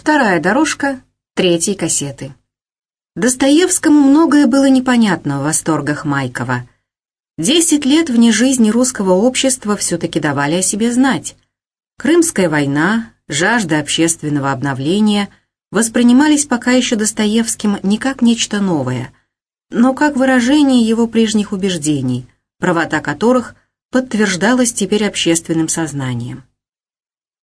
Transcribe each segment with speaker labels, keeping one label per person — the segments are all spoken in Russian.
Speaker 1: Вторая дорожка третьей кассеты. Достоевскому многое было непонятно в восторгах Майкова. Десять лет вне жизни русского общества все-таки давали о себе знать. Крымская война, жажда общественного обновления воспринимались пока еще Достоевским не как нечто новое, но как выражение его прежних убеждений, правота которых подтверждалась теперь общественным сознанием.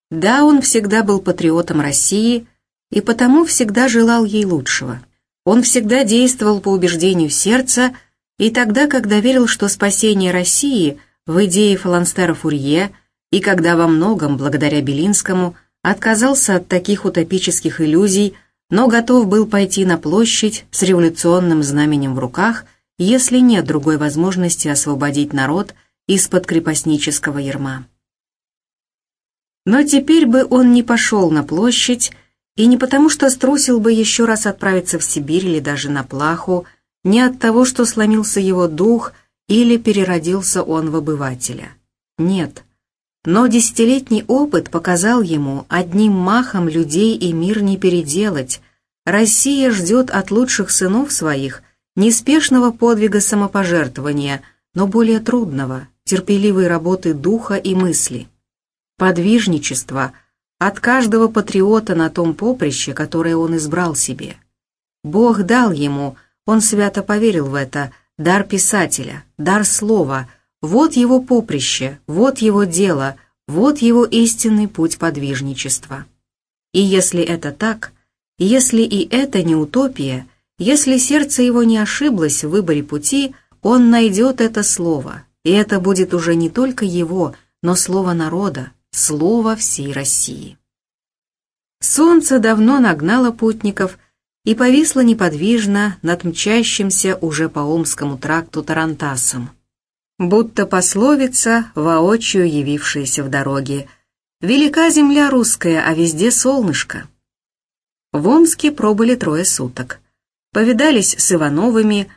Speaker 1: Да, он всегда был патриотом России и потому всегда желал ей лучшего. Он всегда действовал по убеждению сердца и тогда, когда верил, что спасение России в идее Фаланстера Фурье и когда во многом, благодаря Белинскому, отказался от таких утопических иллюзий, но готов был пойти на площадь с революционным знаменем в руках, если нет другой возможности освободить народ из-под крепостнического ярма. Но теперь бы он не пошел на площадь, и не потому, что струсил бы еще раз отправиться в Сибирь или даже на Плаху, не от того, что сломился его дух или переродился он в обывателя. Нет. Но десятилетний опыт показал ему, одним махом людей и мир не переделать. Россия ждет от лучших сынов своих неспешного подвига самопожертвования, но более трудного, терпеливой работы духа и мысли подвижничество от каждого патриота на том поприще, которое он избрал себе. Бог дал ему, он свято поверил в это, дар писателя, дар слова, вот его поприще, вот его дело, вот его истинный путь подвижничества. И если это так, если и это не утопия, если сердце его не ошиблось в выборе пути, он найдет это слово, и это будет уже не только его, но слово народа, слово всей России. Солнце давно нагнало путников и повисло неподвижно над мчащимся уже по Омскому тракту Тарантасом. Будто пословица, воочию явившаяся в дороге. «Велика земля русская, а везде солнышко». В Омске пробыли трое суток. Повидались с Ивановыми,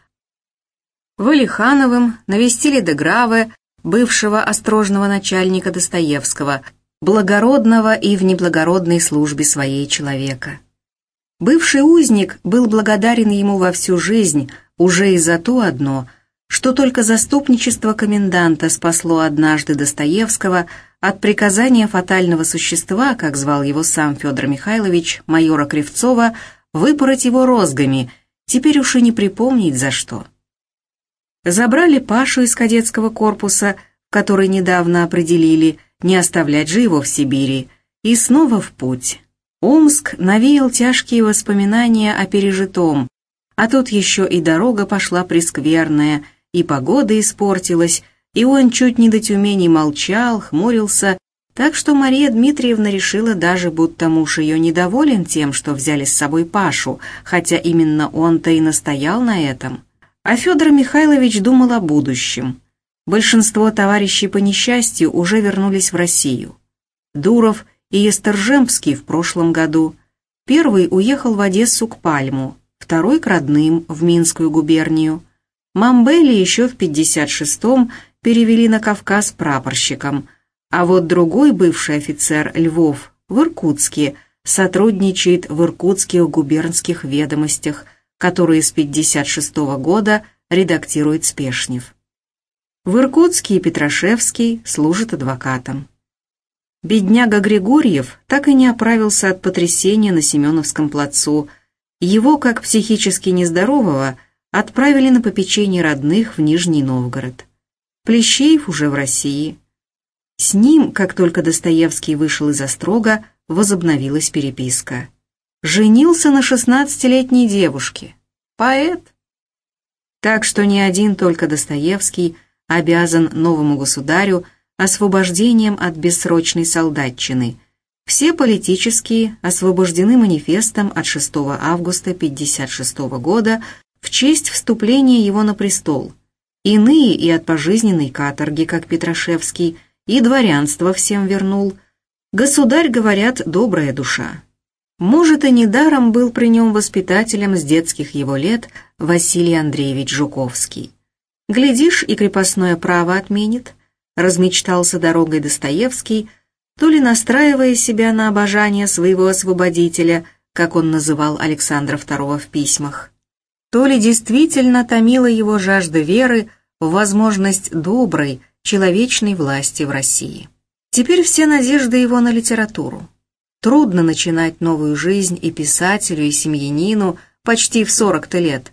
Speaker 1: Валихановым, навестили Деграве, бывшего острожного начальника Достоевского, благородного и в неблагородной службе своей человека. Бывший узник был благодарен ему во всю жизнь уже и за то одно, что только заступничество коменданта спасло однажды Достоевского от приказания фатального существа, как звал его сам Федор Михайлович, майора Кривцова, выпороть его розгами, теперь уж и не припомнить за что. Забрали Пашу из кадетского корпуса, который недавно определили, не оставлять же его в Сибири, и снова в путь. Омск навеял тяжкие воспоминания о пережитом, а тут еще и дорога пошла прескверная, и погода испортилась, и он чуть не до Тюмени молчал, хмурился, так что Мария Дмитриевна решила даже, будто муж ее недоволен тем, что взяли с собой Пашу, хотя именно он-то и настоял на этом. А Федор Михайлович думал о будущем. Большинство товарищей по несчастью уже вернулись в Россию. Дуров и Естержемский в прошлом году. Первый уехал в Одессу к Пальму, второй к родным в Минскую губернию. Мамбели еще в 56-м перевели на Кавказ прапорщиком, а вот другой бывший офицер Львов в Иркутске сотрудничает в иркутских губернских ведомостях – которые с 56 -го года редактирует Спешнев. В Иркутске и Петрашевский служит адвокатом. Бедняга Григорьев так и не оправился от потрясения на Семеновском плацу. Его, как психически нездорового, отправили на попечение родных в Нижний Новгород. Плещеев уже в России. С ним, как только Достоевский вышел из Острога, возобновилась переписка женился на шестнадцатилетней девушке. Поэт. Так что не один только Достоевский обязан новому государю освобождением от бессрочной солдатчины. Все политические освобождены манифестом от 6 августа 1956 года в честь вступления его на престол. Иные и от пожизненной каторги, как Петрашевский, и дворянство всем вернул. Государь, говорят, добрая душа. Может, и недаром был при нем воспитателем с детских его лет Василий Андреевич Жуковский. Глядишь, и крепостное право отменит, размечтался дорогой Достоевский, то ли настраивая себя на обожание своего освободителя, как он называл Александра II в письмах, то ли действительно томила его жажда веры в возможность доброй, человечной власти в России. Теперь все надежды его на литературу. Трудно начинать новую жизнь и писателю, и семьянину почти в 40-то лет.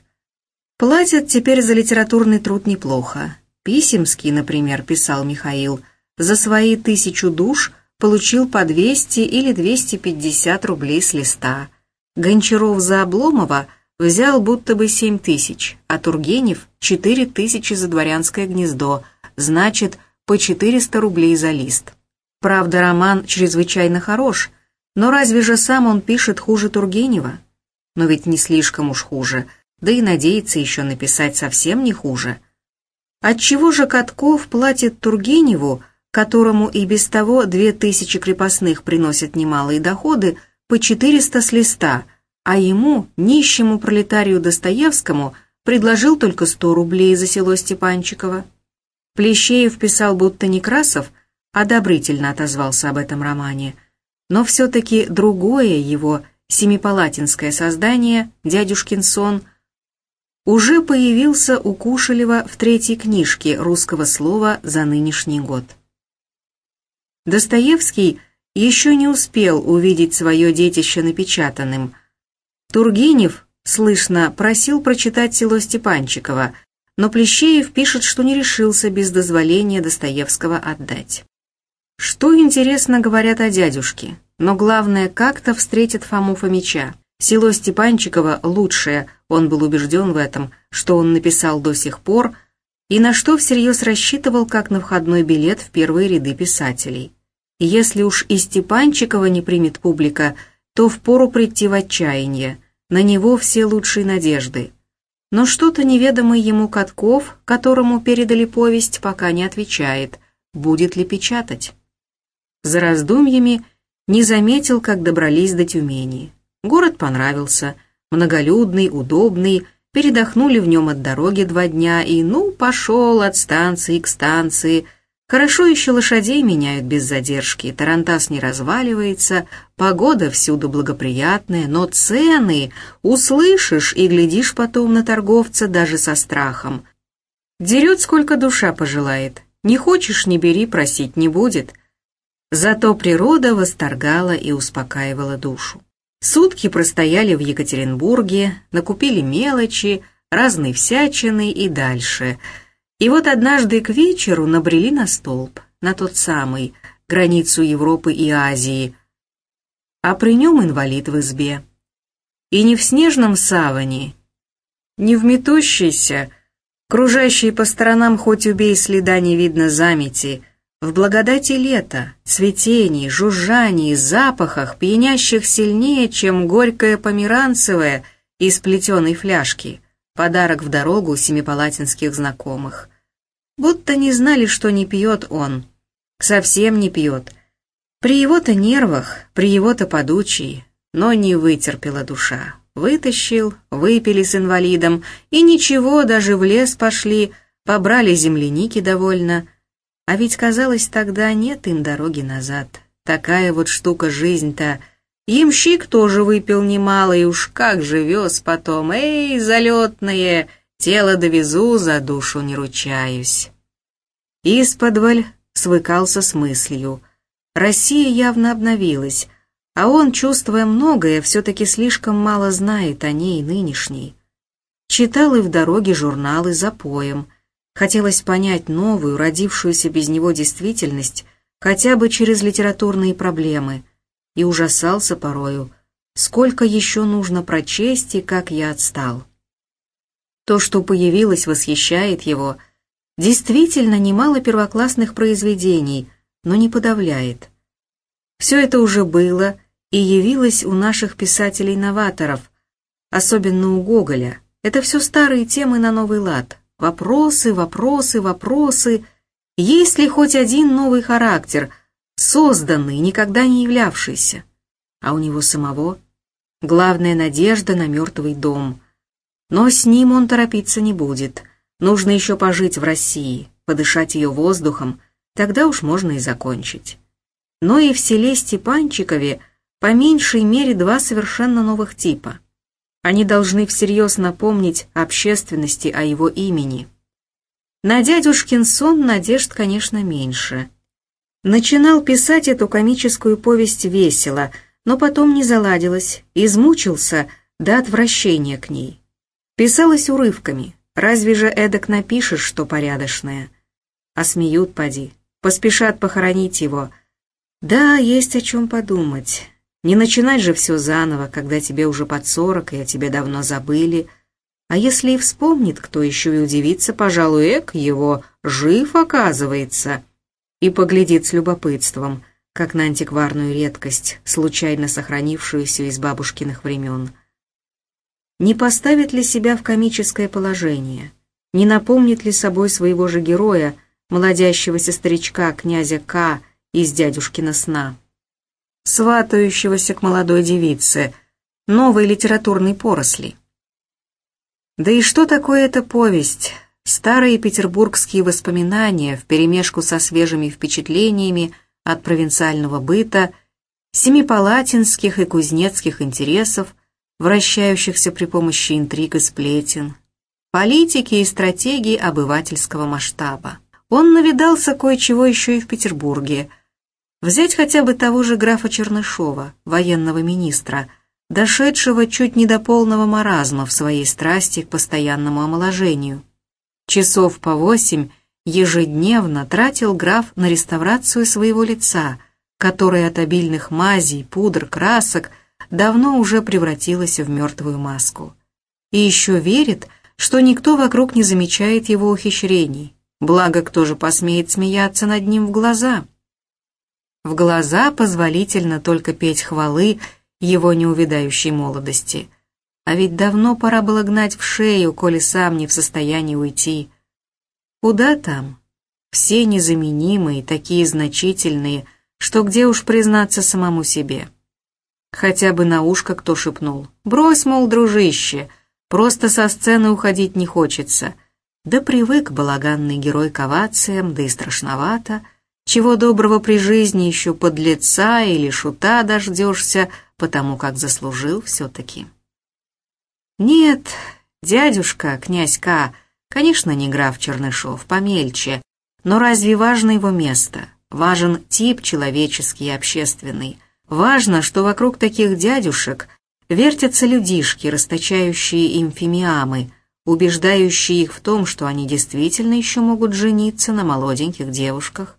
Speaker 1: Платят теперь за литературный труд неплохо. Писемский, например, писал Михаил, за свои тысячу душ получил по 200 или 250 рублей с листа. Гончаров за Обломова взял будто бы 7 тысяч, а Тургенев 4 тысячи за дворянское гнездо, значит, по 400 рублей за лист. Правда, роман чрезвычайно хорош, но разве же сам он пишет хуже Тургенева? Но ведь не слишком уж хуже, да и надеется еще написать совсем не хуже. Отчего же Катков платит Тургеневу, которому и без того две тысячи крепостных приносят немалые доходы, по 400 с листа, а ему, нищему пролетарию Достоевскому, предложил только 100 рублей за село Степанчиково. Плещеев писал, будто Некрасов одобрительно отозвался об этом романе, но все-таки другое его семипалатинское создание, дядюшкин сон, уже появился у Кушелева в третьей книжке русского слова за нынешний год. Достоевский еще не успел увидеть свое детище напечатанным. Тургенев, слышно, просил прочитать село Степанчиково, но Плещеев пишет, что не решился без дозволения Достоевского отдать. Что, интересно, говорят о дядюшке, но главное, как-то встретит Фому Фомича. Село Степанчиково лучшее, он был убежден в этом, что он написал до сих пор, и на что всерьез рассчитывал как на входной билет в первые ряды писателей. Если уж и Степанчикова не примет публика, то впору прийти в отчаяние. На него все лучшие надежды. Но что-то неведомый ему Катков, которому передали повесть, пока не отвечает, будет ли печатать. За раздумьями не заметил, как добрались до Тюмени. Город понравился, многолюдный, удобный, передохнули в нем от дороги два дня и, ну, пошел от станции к станции – Хорошо еще лошадей меняют без задержки, тарантас не разваливается, погода всюду благоприятная, но цены услышишь и глядишь потом на торговца даже со страхом. Дерет сколько душа пожелает, не хочешь не бери, просить не будет. Зато природа восторгала и успокаивала душу. Сутки простояли в Екатеринбурге, накупили мелочи, разной всячины и дальше – и вот однажды к вечеру набрели на столб, на тот самый, границу Европы и Азии, а при нем инвалид в избе. И не в снежном саване, не в метущейся, кружащей по сторонам хоть убей следа не видно замети, в благодати лета, цветении, жужжании, запахах, пьянящих сильнее, чем горькое померанцевое из плетеной фляжки — Подарок в дорогу семипалатинских знакомых. Будто не знали, что не пьет он. Совсем не пьет. При его-то нервах, при его-то подучии, но не вытерпела душа. Вытащил, выпили с инвалидом, и ничего, даже в лес пошли, побрали земляники довольно. А ведь казалось тогда нет им дороги назад. Такая вот штука жизнь-то — Ямщик тоже выпил немало, и уж как же вез потом. Эй, залетные, тело довезу, за душу не ручаюсь. Исподволь свыкался с мыслью. Россия явно обновилась, а он, чувствуя многое, все-таки слишком мало знает о ней нынешней. Читал и в дороге журналы за поем. Хотелось понять новую, родившуюся без него действительность, хотя бы через литературные проблемы — и ужасался порою, сколько еще нужно прочесть и как я отстал. То, что появилось, восхищает его. Действительно, немало первоклассных произведений, но не подавляет. Все это уже было и явилось у наших писателей-новаторов, особенно у Гоголя. Это все старые темы на новый лад. Вопросы, вопросы, вопросы. Есть ли хоть один новый характер – созданный, никогда не являвшийся. А у него самого главная надежда на мертвый дом. Но с ним он торопиться не будет. Нужно еще пожить в России, подышать ее воздухом, тогда уж можно и закончить. но и в селе Степанчикове по меньшей мере два совершенно новых типа. Они должны всерьез напомнить общественности о его имени. На дядюшкин сон надежд, конечно, меньше. Начинал писать эту комическую повесть весело, но потом не заладилось, измучился до отвращения к ней. Писалось урывками, разве же эдак напишешь, что порядочное? А смеют, поди, поспешат похоронить его. Да, есть о чем подумать. Не начинать же все заново, когда тебе уже под сорок, и о тебе давно забыли. А если и вспомнит кто еще и удивится, пожалуй, эк, его жив оказывается, и поглядит с любопытством, как на антикварную редкость, случайно сохранившуюся из бабушкиных времен. Не поставит ли себя в комическое положение? Не напомнит ли собой своего же героя, молодящегося старичка князя К. из дядюшкина сна? Сватающегося к молодой девице, новой литературной поросли. Да и что такое эта повесть? Старые петербургские воспоминания вперемешку со свежими впечатлениями от провинциального быта, семипалатинских и кузнецких интересов, вращающихся при помощи интриг и сплетен, политики и стратегии обывательского масштаба. Он навидался кое-чего еще и в Петербурге – Взять хотя бы того же графа Чернышова, военного министра, дошедшего чуть не до полного маразма в своей страсти к постоянному омоложению. Часов по восемь ежедневно тратил граф на реставрацию своего лица, которое от обильных мазей, пудр, красок давно уже превратилось в мертвую маску. И еще верит, что никто вокруг не замечает его ухищрений, благо кто же посмеет смеяться над ним в глаза – в глаза позволительно только петь хвалы его неувидающей молодости. А ведь давно пора было гнать в шею, коли сам не в состоянии уйти. Куда там? Все незаменимые, такие значительные, что где уж признаться самому себе. Хотя бы на ушко кто шепнул. «Брось, мол, дружище, просто со сцены уходить не хочется». Да привык балаганный герой к овациям, да и страшновато — чего доброго при жизни еще подлеца или шута дождешься, потому как заслужил все-таки. Нет, дядюшка, князь К, конечно, не граф Чернышов, помельче, но разве важно его место? Важен тип человеческий и общественный. Важно, что вокруг таких дядюшек вертятся людишки, расточающие им фимиамы, убеждающие их в том, что они действительно еще могут жениться на молоденьких девушках.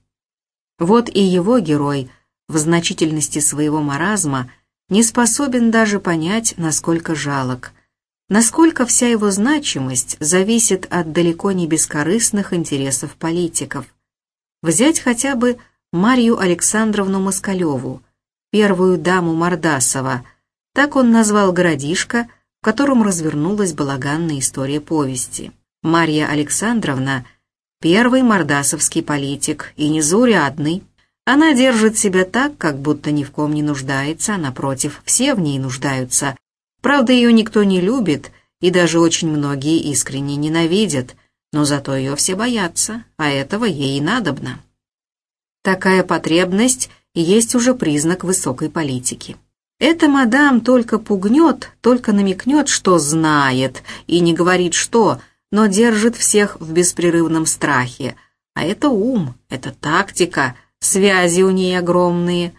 Speaker 1: Вот и его герой в значительности своего маразма не способен даже понять, насколько жалок, насколько вся его значимость зависит от далеко не бескорыстных интересов политиков. Взять хотя бы Марию Александровну Москалеву, первую даму Мордасова, так он назвал городишко, в котором развернулась балаганная история повести. Марья Александровна – Первый мордасовский политик, и незаурядный. Она держит себя так, как будто ни в ком не нуждается, а напротив, все в ней нуждаются. Правда, ее никто не любит, и даже очень многие искренне ненавидят, но зато ее все боятся, а этого ей и надобно. Такая потребность есть уже признак высокой политики. Эта мадам только пугнет, только намекнет, что знает, и не говорит что, но держит всех в беспрерывном страхе. А это ум, это тактика, связи у ней огромные.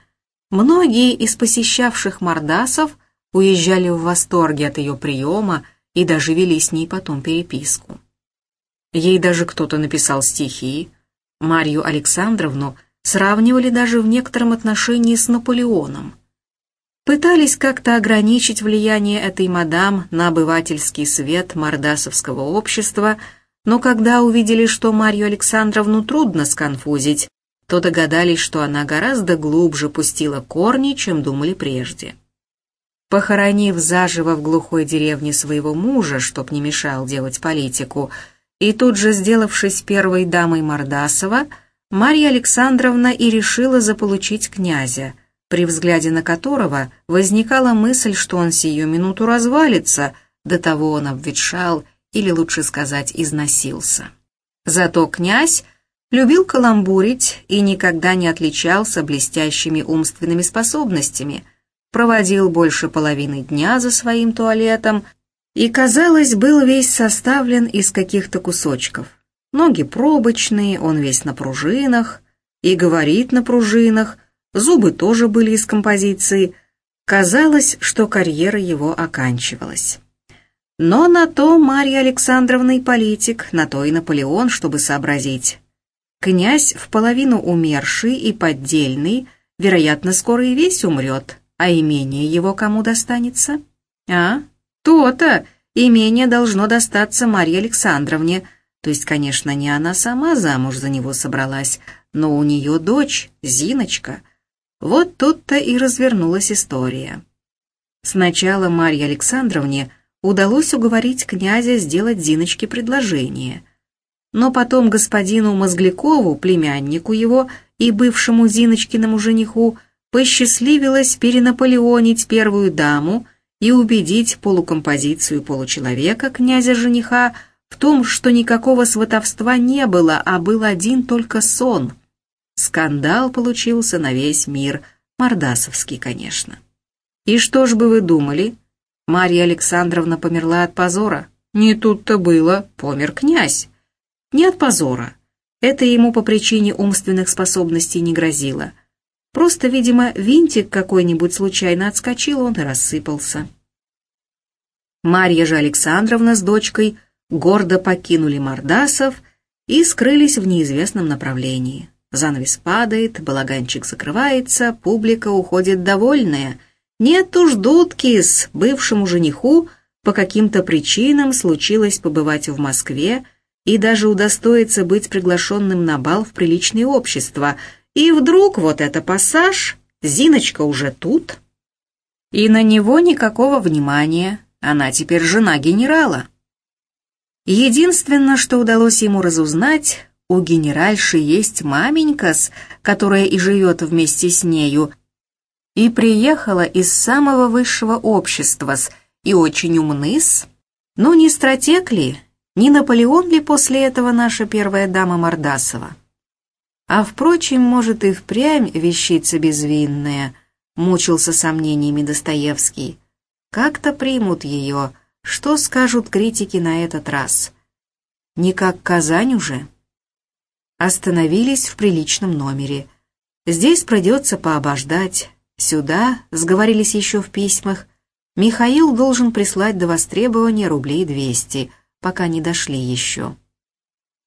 Speaker 1: Многие из посещавших мордасов уезжали в восторге от ее приема и даже вели с ней потом переписку. Ей даже кто-то написал стихи. Марью Александровну сравнивали даже в некотором отношении с Наполеоном. Пытались как-то ограничить влияние этой мадам на обывательский свет мордасовского общества, но когда увидели, что Марью Александровну трудно сконфузить, то догадались, что она гораздо глубже пустила корни, чем думали прежде. Похоронив заживо в глухой деревне своего мужа, чтоб не мешал делать политику, и тут же сделавшись первой дамой Мордасова, Марья Александровна и решила заполучить князя – при взгляде на которого возникала мысль, что он сию минуту развалится, до того он обветшал, или лучше сказать, износился. Зато князь Любил каламбурить и никогда не отличался блестящими умственными способностями, проводил больше половины дня за своим туалетом и, казалось, был весь составлен из каких-то кусочков. Ноги пробочные, он весь на пружинах, и говорит на пружинах, зубы тоже были из композиции. Казалось, что карьера его оканчивалась. Но на то Марья Александровна и политик, на то и Наполеон, чтобы сообразить. Князь в половину умерший и поддельный, вероятно, скоро и весь умрет, а имение его кому достанется? А? То-то! Имение должно достаться Марье Александровне, то есть, конечно, не она сама замуж за него собралась, но у нее дочь, Зиночка. Вот тут-то и развернулась история. Сначала Марье Александровне удалось уговорить князя сделать Зиночке предложение – но потом господину Мозглякову, племяннику его и бывшему Зиночкиному жениху, посчастливилось перенаполеонить первую даму и убедить полукомпозицию получеловека, князя-жениха, в том, что никакого сватовства не было, а был один только сон. Скандал получился на весь мир, мордасовский, конечно. И что ж бы вы думали? Марья Александровна померла от позора? Не тут-то было, помер князь. Не от позора. Это ему по причине умственных способностей не грозило. Просто, видимо, винтик какой-нибудь случайно отскочил, он и рассыпался. Марья же Александровна с дочкой гордо покинули Мордасов и скрылись в неизвестном направлении. Занавес падает, балаганчик закрывается, публика уходит довольная. Нет уж дудки с бывшему жениху по каким-то причинам случилось побывать в Москве, и даже удостоиться быть приглашенным на бал в приличное общество. И вдруг вот это пассаж, Зиночка уже тут. И на него никакого внимания, она теперь жена генерала. Единственное, что удалось ему разузнать, у генеральши есть маменькас, которая и живет вместе с нею, и приехала из самого высшего общества с и очень умны-с. Ну, не стратег ли, не Наполеон ли после этого наша первая дама Мордасова? А, впрочем, может и впрямь вещица безвинная, мучился сомнениями Достоевский. Как-то примут ее, что скажут критики на этот раз? Не как Казань уже? Остановились в приличном номере. Здесь придется пообождать. Сюда, сговорились еще в письмах, Михаил должен прислать до востребования рублей двести — пока не дошли еще.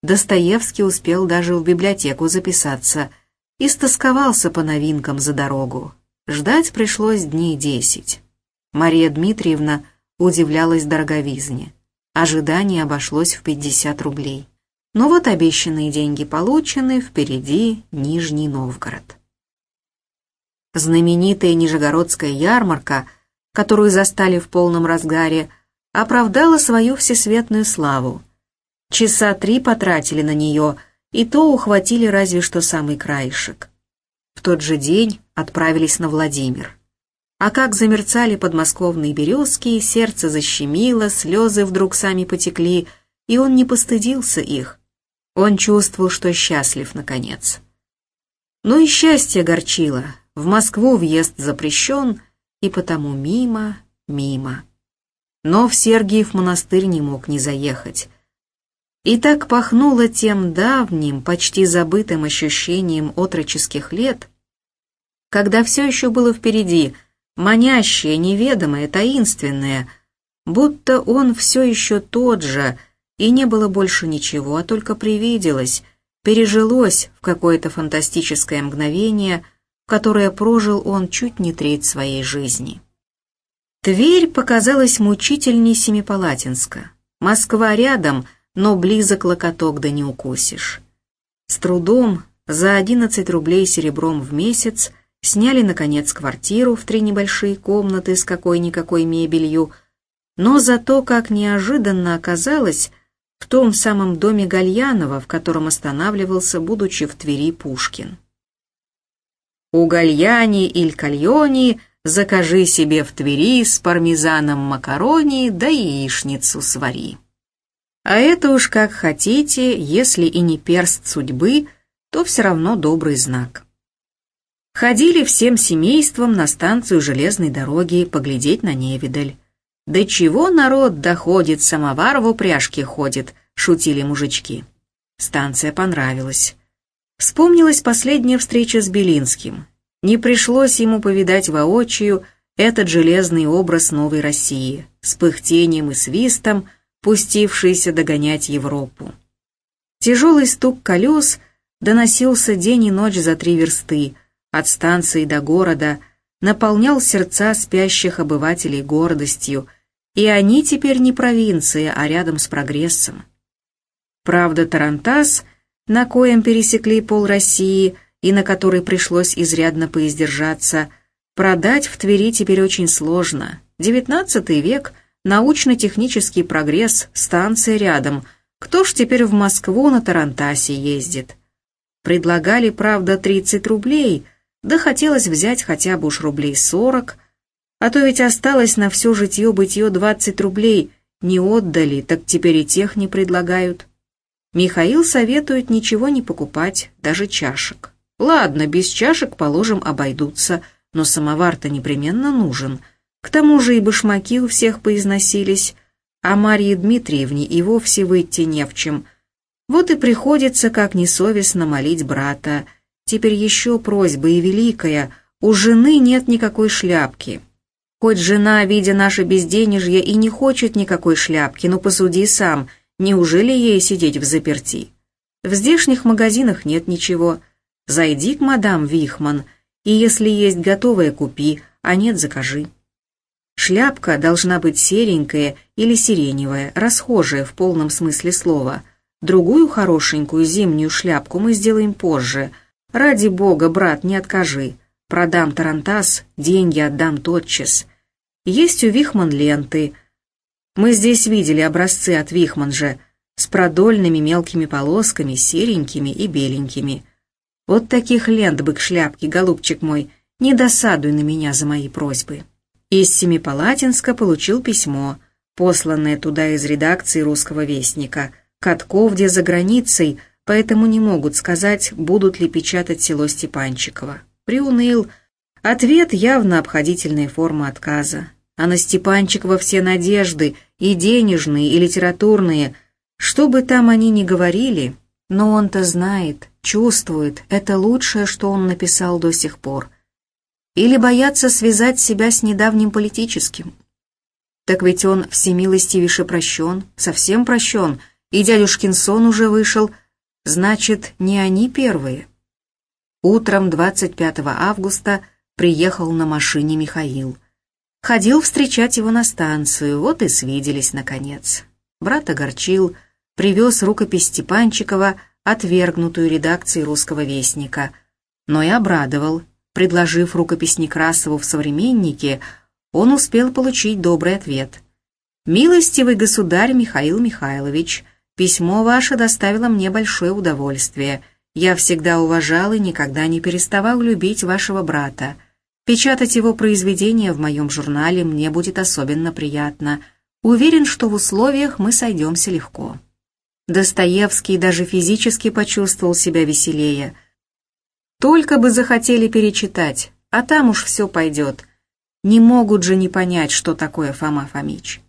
Speaker 1: Достоевский успел даже в библиотеку записаться и стосковался по новинкам за дорогу. Ждать пришлось дней десять. Мария Дмитриевна удивлялась дороговизне. Ожидание обошлось в 50 рублей. Но вот обещанные деньги получены, впереди Нижний Новгород. Знаменитая Нижегородская ярмарка, которую застали в полном разгаре, оправдала свою всесветную славу. Часа три потратили на нее, и то ухватили разве что самый краешек. В тот же день отправились на Владимир. А как замерцали подмосковные березки, сердце защемило, слезы вдруг сами потекли, и он не постыдился их. Он чувствовал, что счастлив, наконец. Но и счастье горчило. В Москву въезд запрещен, и потому мимо, мимо но в Сергиев монастырь не мог не заехать. И так пахнуло тем давним, почти забытым ощущением отроческих лет, когда все еще было впереди, манящее, неведомое, таинственное, будто он все еще тот же, и не было больше ничего, а только привиделось, пережилось в какое-то фантастическое мгновение, которое прожил он чуть не треть своей жизни. Тверь показалась мучительней Семипалатинска. Москва рядом, но близок локоток да не укусишь. С трудом, за 11 рублей серебром в месяц, сняли, наконец, квартиру в три небольшие комнаты с какой-никакой мебелью, но зато, как неожиданно оказалось, в том самом доме Гальянова, в котором останавливался, будучи в Твери, Пушкин. У Гальяни иль Кальони – закажи себе в Твери с пармезаном макарони да яичницу свари. А это уж как хотите, если и не перст судьбы, то все равно добрый знак. Ходили всем семейством на станцию железной дороги поглядеть на невидаль. «Да чего народ доходит, самовар в упряжке ходит», — шутили мужички. Станция понравилась. Вспомнилась последняя встреча с Белинским. Не пришлось ему повидать воочию этот железный образ новой России, с пыхтением и свистом, пустившийся догонять Европу. Тяжелый стук колес доносился день и ночь за три версты, от станции до города, наполнял сердца спящих обывателей гордостью, и они теперь не провинция, а рядом с прогрессом. Правда, Тарантас, на коем пересекли пол России и на который пришлось изрядно поиздержаться, продать в Твери теперь очень сложно. Девятнадцатый век, научно-технический прогресс, станция рядом. Кто ж теперь в Москву на Тарантасе ездит? Предлагали, правда, 30 рублей, да хотелось взять хотя бы уж рублей 40, а то ведь осталось на все житье-бытье 20 рублей, не отдали, так теперь и тех не предлагают. Михаил советует ничего не покупать, даже чашек. Ладно, без чашек, положим, обойдутся, но самовар-то непременно нужен. К тому же и башмаки у всех поизносились, а Марье Дмитриевне и вовсе выйти не в чем. Вот и приходится, как несовестно, молить брата. Теперь еще просьба и великая, у жены нет никакой шляпки. Хоть жена, видя наше безденежье, и не хочет никакой шляпки, но посуди сам, неужели ей сидеть в заперти? В здешних магазинах нет ничего. Зайди к мадам Вихман, и если есть готовое, купи, а нет, закажи. Шляпка должна быть серенькая или сиреневая, расхожая в полном смысле слова. Другую хорошенькую зимнюю шляпку мы сделаем позже. Ради бога, брат, не откажи. Продам тарантас, деньги отдам тотчас. Есть у Вихман ленты. Мы здесь видели образцы от Вихман же, с продольными мелкими полосками, серенькими и беленькими. Вот таких лент бы к шляпке, голубчик мой, не досадуй на меня за мои просьбы. Из Семипалатинска получил письмо, посланное туда из редакции «Русского вестника». Катков где за границей, поэтому не могут сказать, будут ли печатать село Степанчиково. Приуныл, Ответ явно обходительная форма отказа. А на Степанчикова все надежды, и денежные, и литературные. Что бы там они ни говорили, но он-то знает, чувствует, это лучшее, что он написал до сих пор. Или боятся связать себя с недавним политическим. Так ведь он всемилостивейше прощен, совсем прощен, и дядюшкин сон уже вышел, значит, не они первые. Утром 25 августа приехал на машине Михаил. Ходил встречать его на станцию, вот и свиделись, наконец. Брат огорчил, привез рукопись Степанчикова, отвергнутую редакцией «Русского вестника», но и обрадовал. Предложив рукопись Некрасову в «Современнике», он успел получить добрый ответ. «Милостивый государь Михаил Михайлович, письмо ваше доставило мне большое удовольствие. Я всегда уважал и никогда не переставал любить вашего брата. Печатать его произведения в моем журнале мне будет особенно приятно. Уверен, что в условиях мы сойдемся легко». Достоевский даже физически почувствовал себя веселее. Только бы захотели перечитать, а там уж все пойдет. Не могут же не понять, что такое Фома Фомич.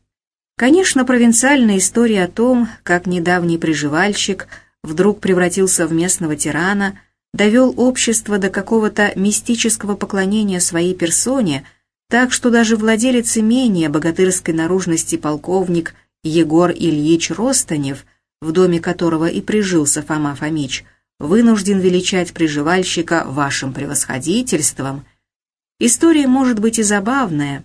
Speaker 1: Конечно, провинциальная история о том, как недавний приживальщик – вдруг превратился в местного тирана, довел общество до какого-то мистического поклонения своей персоне, так что даже владелец имения богатырской наружности полковник Егор Ильич Ростанев, в доме которого и прижился Фома Фомич, вынужден величать приживальщика вашим превосходительством. История может быть и забавная,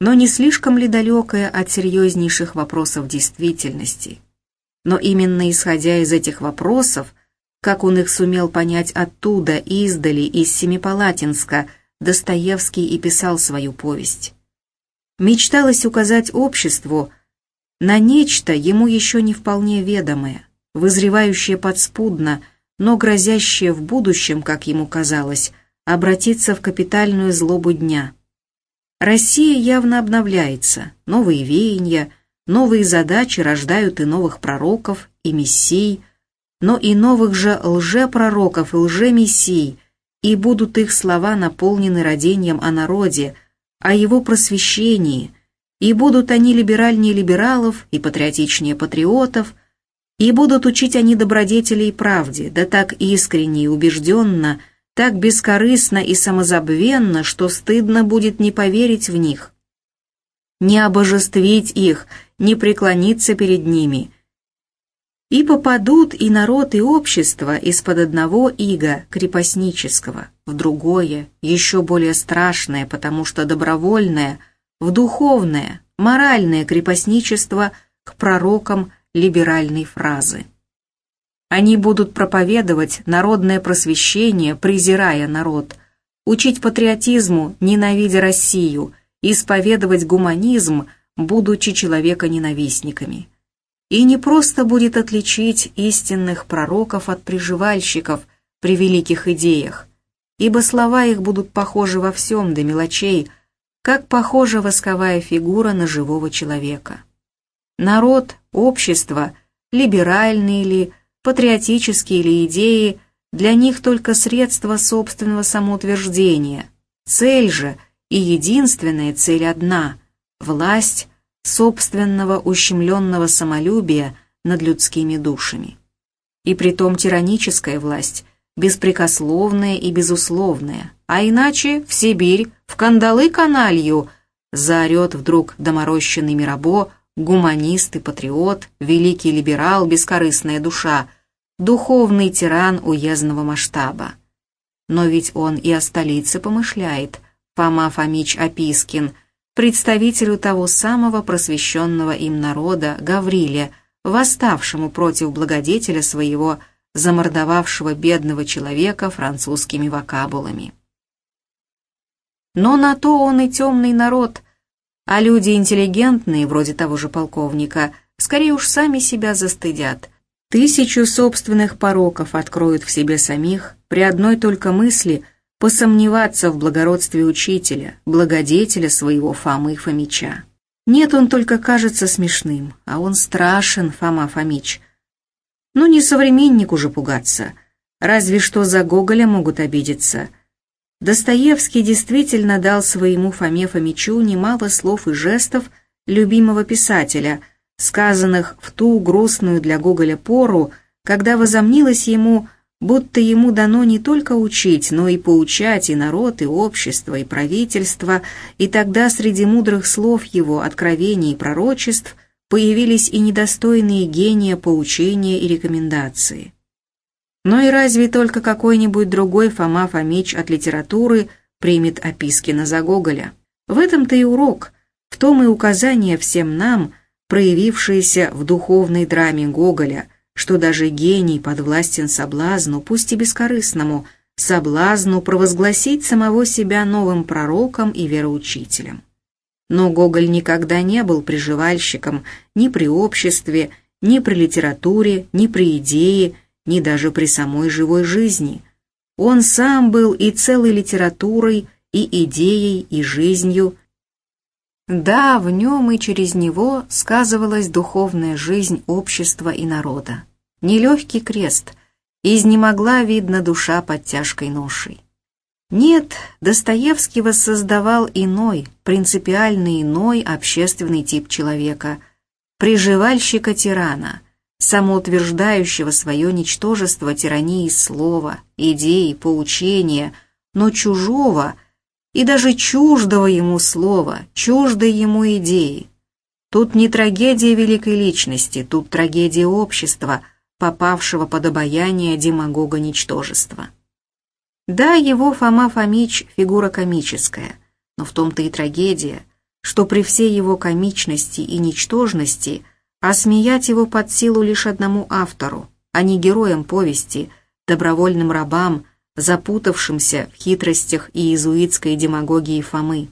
Speaker 1: но не слишком ли далекая от серьезнейших вопросов действительности. Но именно исходя из этих вопросов, как он их сумел понять оттуда, издали, из Семипалатинска, Достоевский и писал свою повесть. Мечталось указать обществу на нечто ему еще не вполне ведомое, вызревающее подспудно, но грозящее в будущем, как ему казалось, обратиться в капитальную злобу дня. Россия явно обновляется, новые веяния, Новые задачи рождают и новых пророков, и мессий, но и новых же лжепророков и лжемессий, и будут их слова наполнены родением о народе, о его просвещении, и будут они либеральнее либералов и патриотичнее патриотов, и будут учить они добродетели и правде, да так искренне и убежденно, так бескорыстно и самозабвенно, что стыдно будет не поверить в них, не обожествить их, не преклониться перед ними. И попадут и народ, и общество из-под одного ига крепостнического в другое, еще более страшное, потому что добровольное, в духовное, моральное крепостничество к пророкам либеральной фразы. Они будут проповедовать народное просвещение, презирая народ, учить патриотизму, ненавидя Россию, исповедовать гуманизм, будучи человеконенавистниками. И не просто будет отличить истинных пророков от приживальщиков при великих идеях, ибо слова их будут похожи во всем до мелочей, как похожа восковая фигура на живого человека. Народ, общество, либеральные ли, патриотические ли идеи, для них только средство собственного самоутверждения. Цель же и единственная цель одна – власть собственного ущемленного самолюбия над людскими душами. И притом тираническая власть, беспрекословная и безусловная, а иначе в Сибирь, в кандалы каналью, заорет вдруг доморощенный Мирабо, гуманист и патриот, великий либерал, бескорыстная душа, духовный тиран уездного масштаба. Но ведь он и о столице помышляет, Фома Фомич Опискин, представителю того самого просвещенного им народа Гавриле, восставшему против благодетеля своего, замордовавшего бедного человека французскими вокабулами. Но на то он и темный народ, а люди интеллигентные, вроде того же полковника, скорее уж сами себя застыдят. Тысячу собственных пороков откроют в себе самих при одной только мысли – посомневаться в благородстве учителя, благодетеля своего Фомы Фомича. Нет, он только кажется смешным, а он страшен, Фома Фомич. Ну, не современник уже пугаться, разве что за Гоголя могут обидеться. Достоевский действительно дал своему Фоме Фомичу немало слов и жестов любимого писателя, сказанных в ту грустную для Гоголя пору, когда возомнилось ему будто ему дано не только учить, но и поучать и народ, и общество, и правительство, и тогда среди мудрых слов его, откровений и пророчеств появились и недостойные гения поучения и рекомендации. Но и разве только какой-нибудь другой Фома Фомич от литературы примет Опискина за Гоголя? В этом-то и урок, в том и указание всем нам, проявившееся в духовной драме Гоголя – что даже гений подвластен соблазну, пусть и бескорыстному, соблазну провозгласить самого себя новым пророком и вероучителем. Но Гоголь никогда не был приживальщиком ни при обществе, ни при литературе, ни при идее, ни даже при самой живой жизни. Он сам был и целой литературой, и идеей, и жизнью. Да, в нем и через него сказывалась духовная жизнь общества и народа нелегкий крест, изнемогла, видно, душа под тяжкой ношей. Нет, Достоевский воссоздавал иной, принципиально иной общественный тип человека, приживальщика-тирана, самоутверждающего свое ничтожество тирании слова, идеи, поучения, но чужого и даже чуждого ему слова, чуждой ему идеи. Тут не трагедия великой личности, тут трагедия общества – попавшего под обаяние демагога ничтожества. Да, его Фома Фомич – фигура комическая, но в том-то и трагедия, что при всей его комичности и ничтожности осмеять его под силу лишь одному автору, а не героям повести, добровольным рабам, запутавшимся в хитростях и иезуитской демагогии Фомы.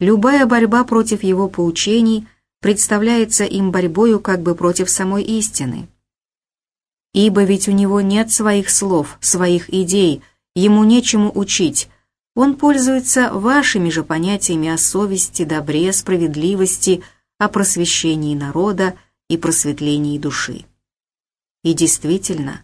Speaker 1: Любая борьба против его поучений представляется им борьбою как бы против самой истины – ибо ведь у него нет своих слов, своих идей, ему нечему учить. Он пользуется вашими же понятиями о совести, добре, справедливости, о просвещении народа и просветлении души. И действительно,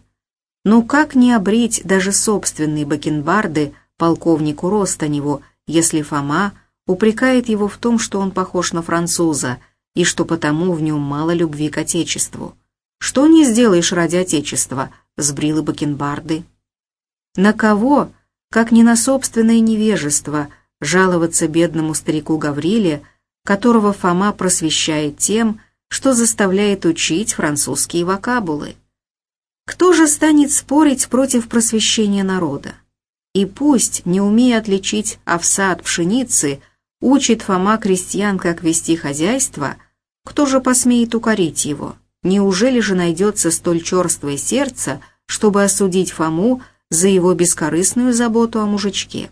Speaker 1: ну как не обрить даже собственные бакенбарды полковнику Ростаневу, если Фома упрекает его в том, что он похож на француза, и что потому в нем мало любви к Отечеству. Что не сделаешь ради Отечества, сбрил и бакенбарды. На кого, как не на собственное невежество, жаловаться бедному старику Гавриле, которого Фома просвещает тем, что заставляет учить французские вокабулы? Кто же станет спорить против просвещения народа? И пусть, не умея отличить овса от пшеницы, учит Фома крестьян, как вести хозяйство, кто же посмеет укорить его? Неужели же найдется столь черствое сердце, чтобы осудить Фому за его бескорыстную заботу о мужичке?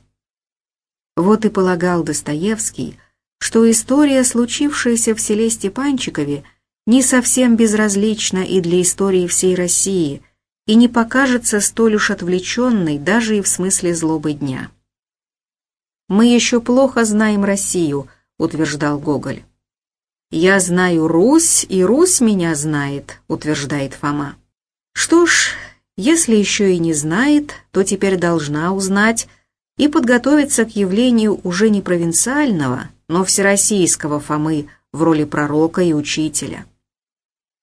Speaker 1: Вот и полагал Достоевский, что история, случившаяся в селе Степанчикове, не совсем безразлична и для истории всей России, и не покажется столь уж отвлеченной даже и в смысле злобы дня. «Мы еще плохо знаем Россию», — утверждал Гоголь. «Я знаю Русь, и Русь меня знает», — утверждает Фома. Что ж, если еще и не знает, то теперь должна узнать и подготовиться к явлению уже не провинциального, но всероссийского Фомы в роли пророка и учителя.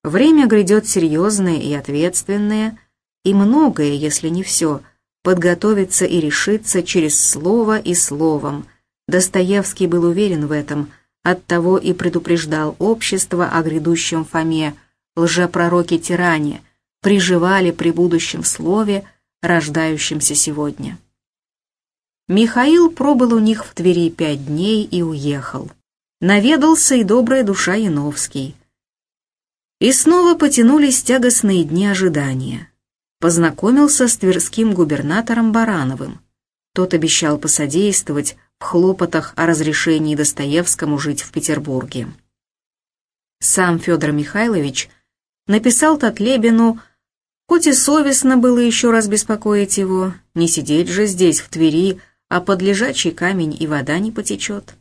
Speaker 1: Время грядет серьезное и ответственное, и многое, если не все, подготовиться и решиться через слово и словом. Достоевский был уверен в этом, оттого и предупреждал общество о грядущем Фоме, лжепророке-тиране, приживали при будущем слове, рождающемся сегодня. Михаил пробыл у них в Твери пять дней и уехал. Наведался и добрая душа Яновский. И снова потянулись тягостные дни ожидания. Познакомился с тверским губернатором Барановым. Тот обещал посодействовать в хлопотах о разрешении Достоевскому жить в Петербурге. Сам Федор Михайлович написал Татлебину, хоть и совестно было еще раз беспокоить его, не сидеть же здесь, в Твери, а под лежачий камень и вода не потечет.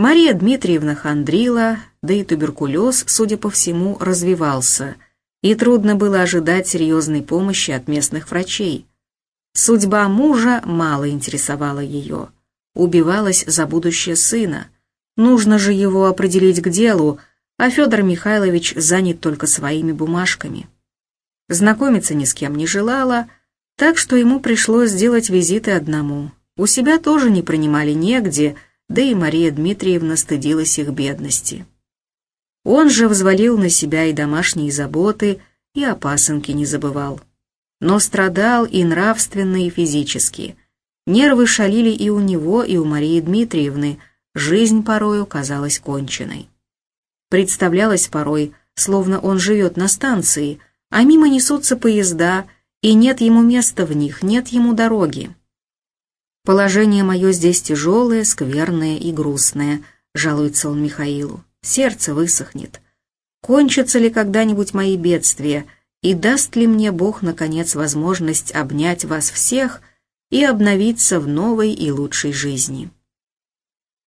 Speaker 1: Мария Дмитриевна хандрила, да и туберкулез, судя по всему, развивался, и трудно было ожидать серьезной помощи от местных врачей. Судьба мужа мало интересовала ее. Убивалась за будущее сына. Нужно же его определить к делу, а Федор Михайлович занят только своими бумажками. Знакомиться ни с кем не желала, так что ему пришлось сделать визиты одному. У себя тоже не принимали негде, да и Мария Дмитриевна стыдилась их бедности. Он же взвалил на себя и домашние заботы, и о пасынке не забывал. Но страдал и нравственно, и физически. Нервы шалили и у него, и у Марии Дмитриевны, жизнь порою казалась конченной. Представлялось порой, словно он живет на станции, а мимо несутся поезда, и нет ему места в них, нет ему дороги. «Положение мое здесь тяжелое, скверное и грустное», — жалуется он Михаилу. «Сердце высохнет. Кончатся ли когда-нибудь мои бедствия, и даст ли мне Бог, наконец, возможность обнять вас всех и обновиться в новой и лучшей жизни?»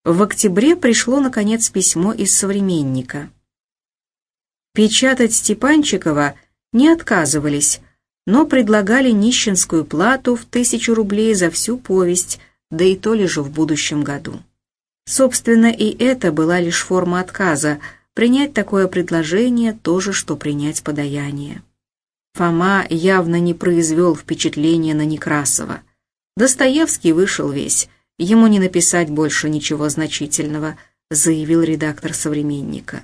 Speaker 1: В октябре пришло, наконец, письмо из «Современника». Печатать Степанчикова не отказывались, но предлагали нищенскую плату в тысячу рублей за всю повесть, да и то лишь в будущем году. Собственно, и это была лишь форма отказа, принять такое предложение тоже, что принять подаяние. Фома явно не произвел впечатления на Некрасова. Достоевский вышел весь, ему не написать больше ничего значительного, заявил редактор «Современника».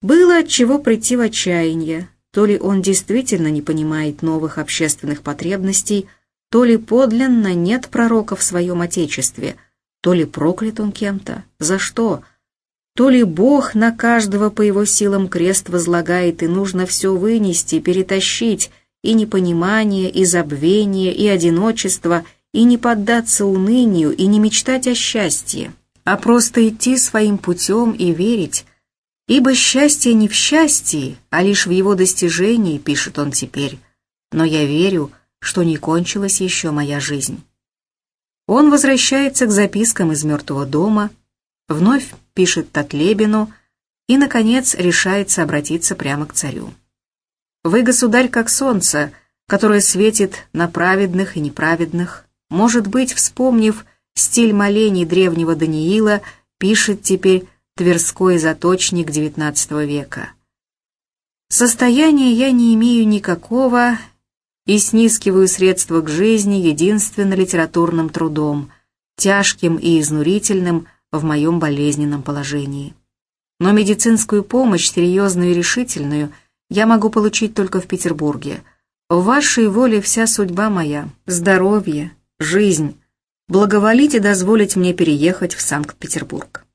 Speaker 1: Было от чего прийти в отчаяние, то ли он действительно не понимает новых общественных потребностей, то ли подлинно нет пророка в своем Отечестве, то ли проклят он кем-то, за что, то ли Бог на каждого по его силам крест возлагает, и нужно все вынести, перетащить, и непонимание, и забвение, и одиночество, и не поддаться унынию, и не мечтать о счастье, а просто идти своим путем и верить, Ибо счастье не в счастье, а лишь в его достижении, пишет он теперь. Но я верю, что не кончилась еще моя жизнь. Он возвращается к запискам из мертвого дома, вновь пишет Татлебину, и, наконец, решается обратиться прямо к царю. «Вы, государь, как солнце, которое светит на праведных и неправедных, может быть, вспомнив стиль молений древнего Даниила, пишет теперь Тверской заточник XIX века. Состояния я не имею никакого и снискиваю средства к жизни единственно литературным трудом, тяжким и изнурительным в моем болезненном положении. Но медицинскую помощь, серьезную и решительную, я могу получить только в Петербурге. В вашей воле вся судьба моя, здоровье, жизнь. Благоволите дозволить мне переехать в Санкт-Петербург.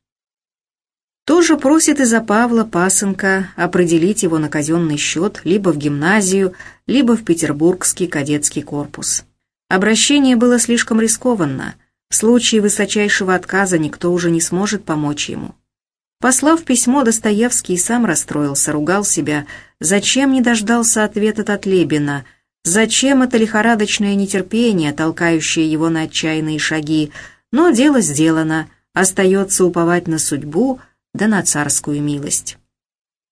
Speaker 1: Тоже просит и за Павла Пасынка определить его на казенный счет либо в гимназию, либо в Петербургский кадетский корпус. Обращение было слишком рискованно. В случае высочайшего отказа никто уже не сможет помочь ему. Послав письмо, Достоевский сам расстроился, ругал себя. Зачем не дождался ответа от Лебина? Зачем это лихорадочное нетерпение, толкающее его на отчаянные шаги? Но дело сделано. Остается уповать на судьбу, да на царскую милость.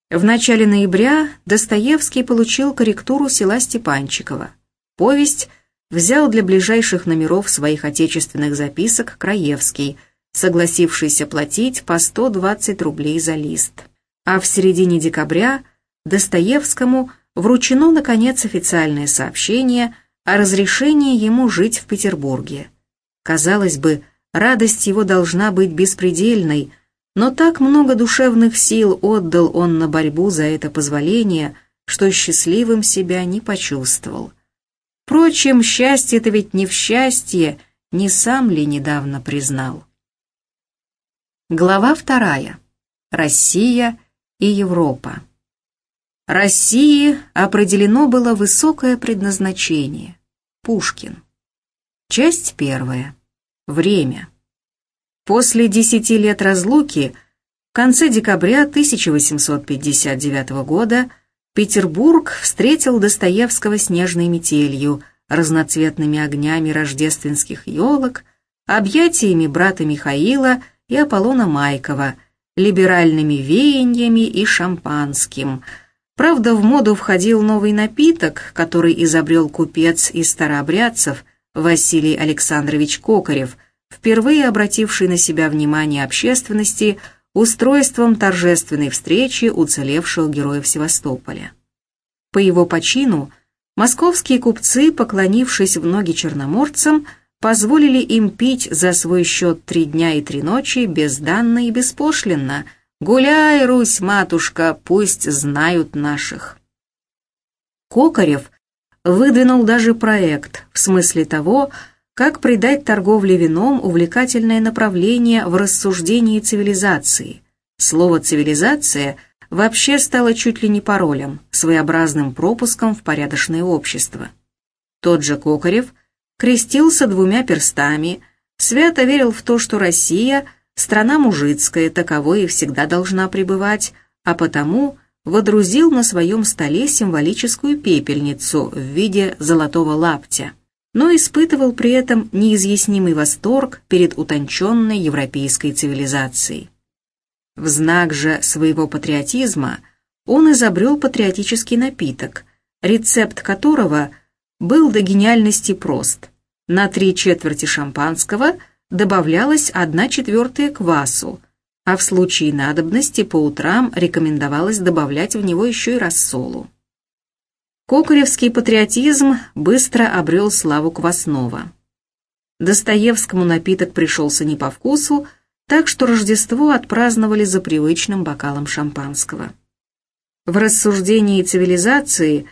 Speaker 1: В начале ноября Достоевский получил корректуру села Степанчикова. Повесть взял для ближайших номеров своих отечественных записок Краевский, согласившийся платить по 120 рублей за лист. А в середине декабря Достоевскому вручено, наконец, официальное сообщение о разрешении ему жить в Петербурге. Казалось бы, радость его должна быть беспредельной – но так много душевных сил отдал он на борьбу за это позволение, что счастливым себя не почувствовал. Впрочем, счастье-то ведь не в счастье, не сам ли недавно признал. Глава вторая. Россия и Европа. России определено было высокое предназначение. Пушкин. Часть первая. Время. После десяти лет разлуки, в конце декабря 1859 года, Петербург встретил Достоевского снежной метелью, разноцветными огнями рождественских елок, объятиями брата Михаила и Аполлона Майкова, либеральными веяниями и шампанским. Правда, в моду входил новый напиток, который изобрел купец из старообрядцев Василий Александрович Кокарев – впервые обративший на себя внимание общественности устройством торжественной встречи уцелевших героев Севастополя. По его почину московские купцы, поклонившись в ноги черноморцам, позволили им пить за свой счет три дня и три ночи безданно и беспошлинно. «Гуляй, Русь, матушка, пусть знают наших». Кокарев выдвинул даже проект в смысле того, как придать торговле вином увлекательное направление в рассуждении цивилизации? Слово «цивилизация» вообще стало чуть ли не паролем, своеобразным пропуском в порядочное общество. Тот же Кокарев крестился двумя перстами, свято верил в то, что Россия – страна мужицкая, таковой и всегда должна пребывать, а потому водрузил на своем столе символическую пепельницу в виде золотого лаптя но испытывал при этом неизъяснимый восторг перед утонченной европейской цивилизацией. В знак же своего патриотизма он изобрел патриотический напиток, рецепт которого был до гениальности прост. На три четверти шампанского добавлялась одна четвертая квасу, а в случае надобности по утрам рекомендовалось добавлять в него еще и рассолу. Кокоревский патриотизм быстро обрел славу Квасного. Достоевскому напиток пришелся не по вкусу, так что Рождество отпраздновали за привычным бокалом шампанского. В рассуждении цивилизации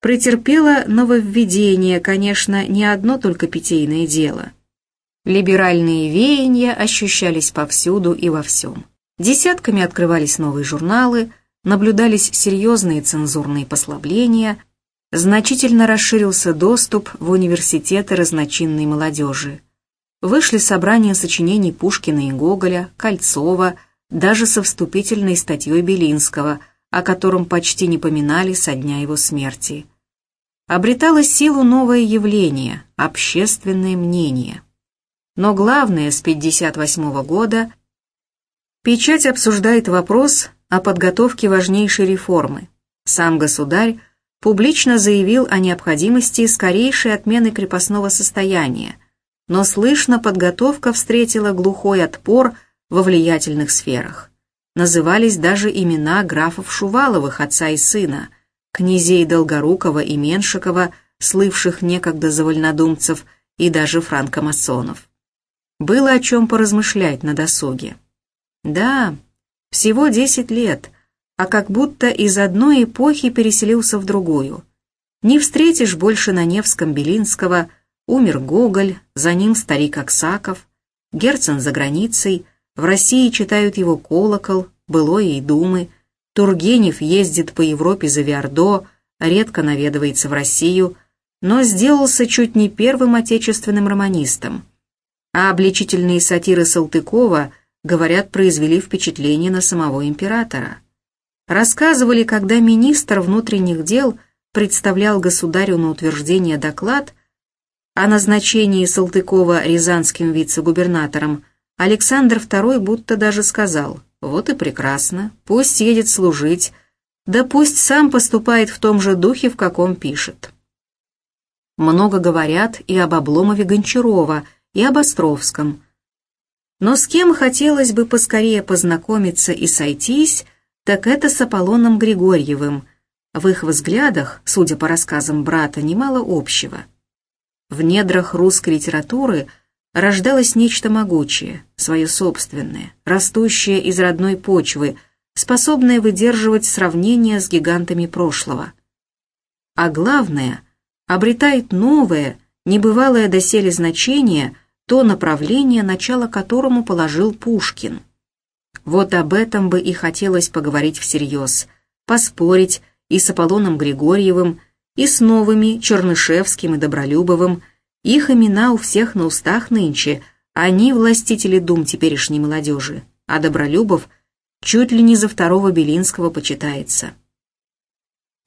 Speaker 1: претерпело нововведение, конечно, не одно только питейное дело. Либеральные веяния ощущались повсюду и во всем. Десятками открывались новые журналы, наблюдались серьезные цензурные послабления, значительно расширился доступ в университеты разночинной молодежи. Вышли собрания сочинений Пушкина и Гоголя, Кольцова, даже со вступительной статьей Белинского, о котором почти не поминали со дня его смерти. Обретало силу новое явление – общественное мнение. Но главное с 1958 года – печать обсуждает вопрос о подготовке важнейшей реформы. Сам государь публично заявил о необходимости скорейшей отмены крепостного состояния, но слышно, подготовка встретила глухой отпор во влиятельных сферах. Назывались даже имена графов Шуваловых, отца и сына, князей Долгорукова и Меншикова, слывших некогда за вольнодумцев, и даже франкомасонов. Было о чем поразмышлять на досуге. Да, всего десять лет, а как будто из одной эпохи переселился в другую. Не встретишь больше на Невском Белинского, умер Гоголь, за ним старик Аксаков, Герцен за границей, в России читают его «Колокол», «Былое и думы», Тургенев ездит по Европе за Виардо, редко наведывается в Россию, но сделался чуть не первым отечественным романистом. А обличительные сатиры Салтыкова, говорят, произвели впечатление на самого императора. Рассказывали, когда министр внутренних дел представлял государю на утверждение доклад о назначении Салтыкова рязанским вице-губернатором, Александр II будто даже сказал – вот и прекрасно. Пусть едет служить, да пусть сам поступает в том же духе, в каком пишет. Много говорят и об Обломове Гончарова, и об Островском. Но с кем хотелось бы поскорее познакомиться и сойтись, так это с Аполлоном Григорьевым. В их взглядах, судя по рассказам брата, немало общего. В недрах русской литературы – рождалось нечто могучее, свое собственное, растущее из родной почвы, способное выдерживать сравнение с гигантами прошлого. А главное, обретает новое, небывалое доселе значение то направление, начало которому положил Пушкин. Вот об этом бы и хотелось поговорить всерьез, поспорить и с Аполлоном Григорьевым, и с новыми Чернышевским и Добролюбовым, их имена у всех на устах нынче, они властители дум теперешней молодежи, а Добролюбов чуть ли не за второго Белинского почитается.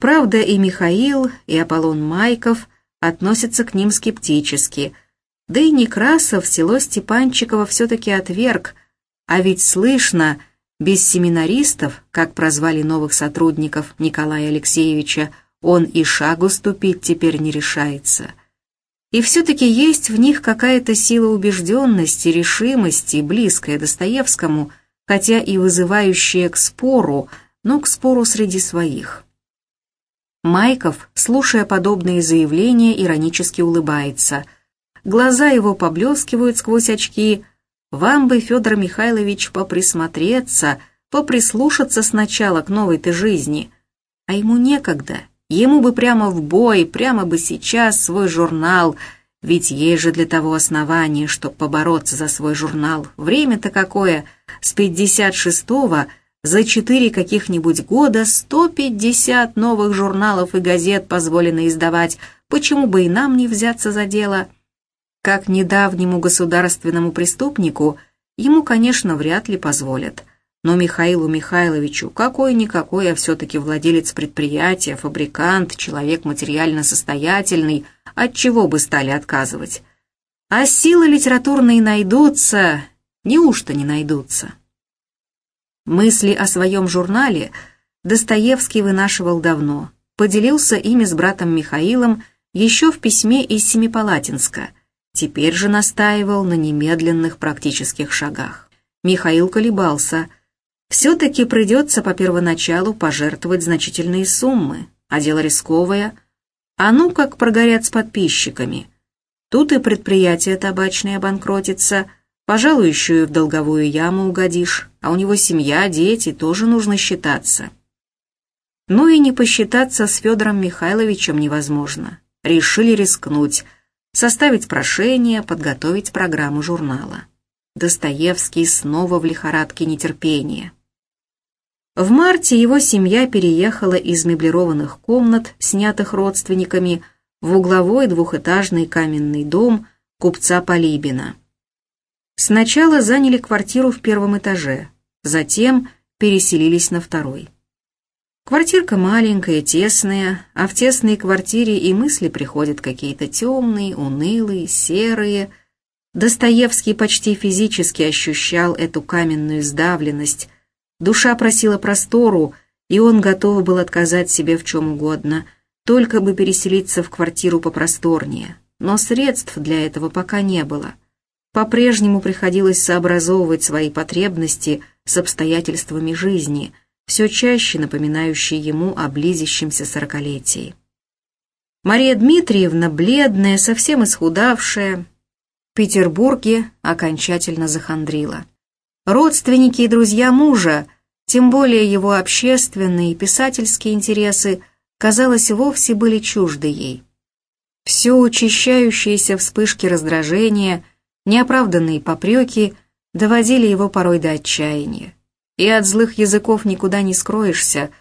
Speaker 1: Правда, и Михаил, и Аполлон Майков относятся к ним скептически, да и Некрасов село Степанчиково все-таки отверг, а ведь слышно, без семинаристов, как прозвали новых сотрудников Николая Алексеевича, он и шагу ступить теперь не решается. И все-таки есть в них какая-то сила убежденности, решимости, близкая Достоевскому, хотя и вызывающая к спору, но к спору среди своих. Майков, слушая подобные заявления, иронически улыбается. Глаза его поблескивают сквозь очки. «Вам бы, Федор Михайлович, поприсмотреться, поприслушаться сначала к новой-то жизни». А ему некогда, Ему бы прямо в бой, прямо бы сейчас свой журнал, ведь есть же для того основания, чтобы побороться за свой журнал. Время-то какое, с 56-го за четыре каких-нибудь года 150 новых журналов и газет позволено издавать, почему бы и нам не взяться за дело? Как недавнему государственному преступнику, ему, конечно, вряд ли позволят – но Михаилу Михайловичу какой-никакой, а все-таки владелец предприятия, фабрикант, человек материально состоятельный, от чего бы стали отказывать? А силы литературные найдутся, неужто не найдутся? Мысли о своем журнале Достоевский вынашивал давно, поделился ими с братом Михаилом еще в письме из Семипалатинска, теперь же настаивал на немедленных практических шагах. Михаил колебался – все-таки придется по первоначалу пожертвовать значительные суммы, а дело рисковое. А ну как прогорят с подписчиками. Тут и предприятие табачное обанкротится, пожалуй, еще и в долговую яму угодишь, а у него семья, дети, тоже нужно считаться. Ну и не посчитаться с Федором Михайловичем невозможно. Решили рискнуть, составить прошение, подготовить программу журнала. Достоевский снова в лихорадке нетерпения. В марте его семья переехала из меблированных комнат, снятых родственниками, в угловой двухэтажный каменный дом купца Полибина. Сначала заняли квартиру в первом этаже, затем переселились на второй. Квартирка маленькая, тесная, а в тесной квартире и мысли приходят какие-то темные, унылые, серые. Достоевский почти физически ощущал эту каменную сдавленность, Душа просила простору, и он готов был отказать себе в чем угодно, только бы переселиться в квартиру попросторнее. Но средств для этого пока не было. По-прежнему приходилось сообразовывать свои потребности с обстоятельствами жизни, все чаще напоминающие ему о близящемся сорокалетии. Мария Дмитриевна, бледная, совсем исхудавшая, в Петербурге окончательно захандрила. Родственники и друзья мужа, тем более его общественные и писательские интересы, казалось, вовсе были чужды ей. Все учащающиеся вспышки раздражения, неоправданные попреки доводили его порой до отчаяния. И от злых языков никуда не скроешься –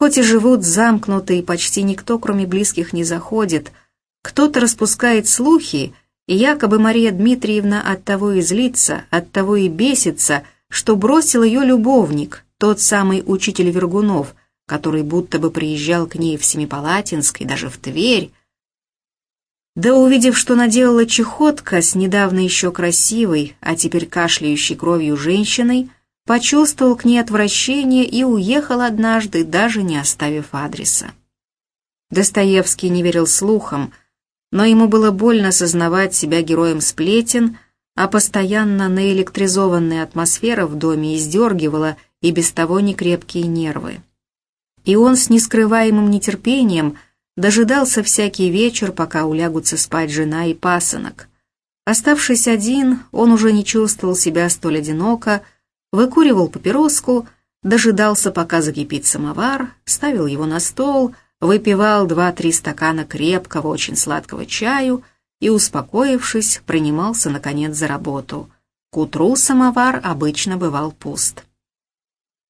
Speaker 1: Хоть и живут замкнутые, почти никто, кроме близких, не заходит. Кто-то распускает слухи, и якобы Мария Дмитриевна от того и злится, от того и бесится, что бросил ее любовник, тот самый учитель Вергунов, который будто бы приезжал к ней в Семипалатинск и даже в Тверь. Да увидев, что наделала чехотка с недавно еще красивой, а теперь кашляющей кровью женщиной, почувствовал к ней отвращение и уехал однажды, даже не оставив адреса. Достоевский не верил слухам, но ему было больно сознавать себя героем сплетен, а постоянно наэлектризованная атмосфера в доме издергивала и без того некрепкие нервы. И он с нескрываемым нетерпением дожидался всякий вечер, пока улягутся спать жена и пасынок. Оставшись один, он уже не чувствовал себя столь одиноко, выкуривал папироску, дожидался, пока закипит самовар, ставил его на стол, выпивал два-три стакана крепкого, очень сладкого чаю и, успокоившись, принимался, наконец, за работу. К утру самовар обычно бывал пуст.